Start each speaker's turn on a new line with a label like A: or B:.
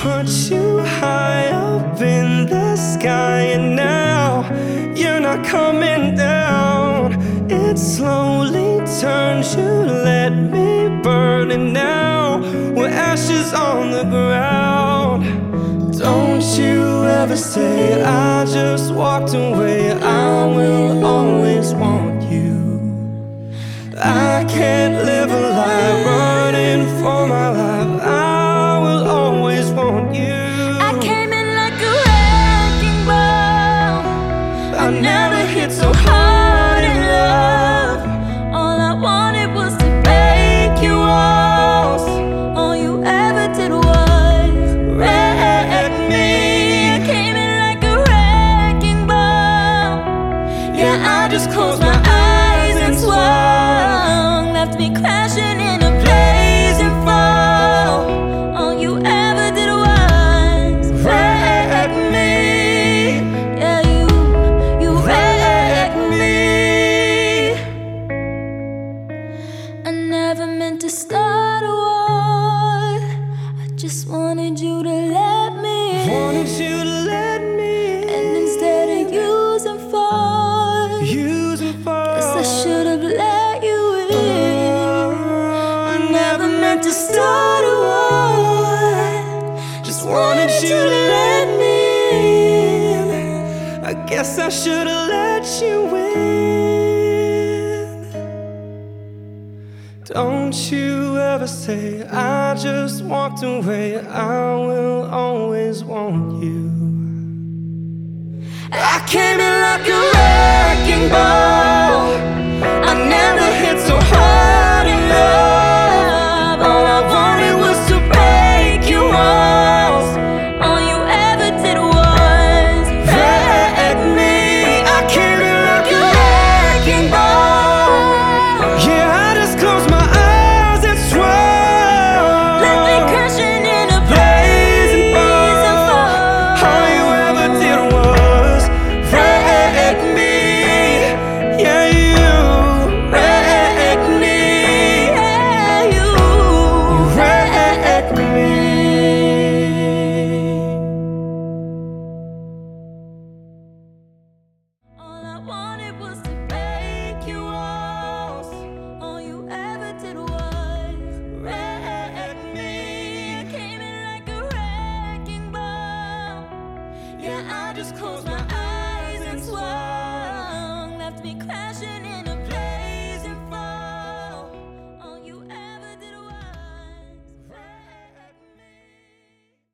A: put you high up in the sky, and now you're not coming down. It slowly turns, you let me burn, and now we're ashes on the ground. Don't you ever say I just walked away, I will always want you. I can't live a lie running for my never hit so hard in love.
B: All I wanted was to break you off. All you ever did was wreck me. I came in like a wrecking ball. Yeah, I just closed my eyes and swung, left me crashing guess I should have let you in.
A: Don't you ever say I just walked away. I will always want you. I came in like a wrecking ball. I just close my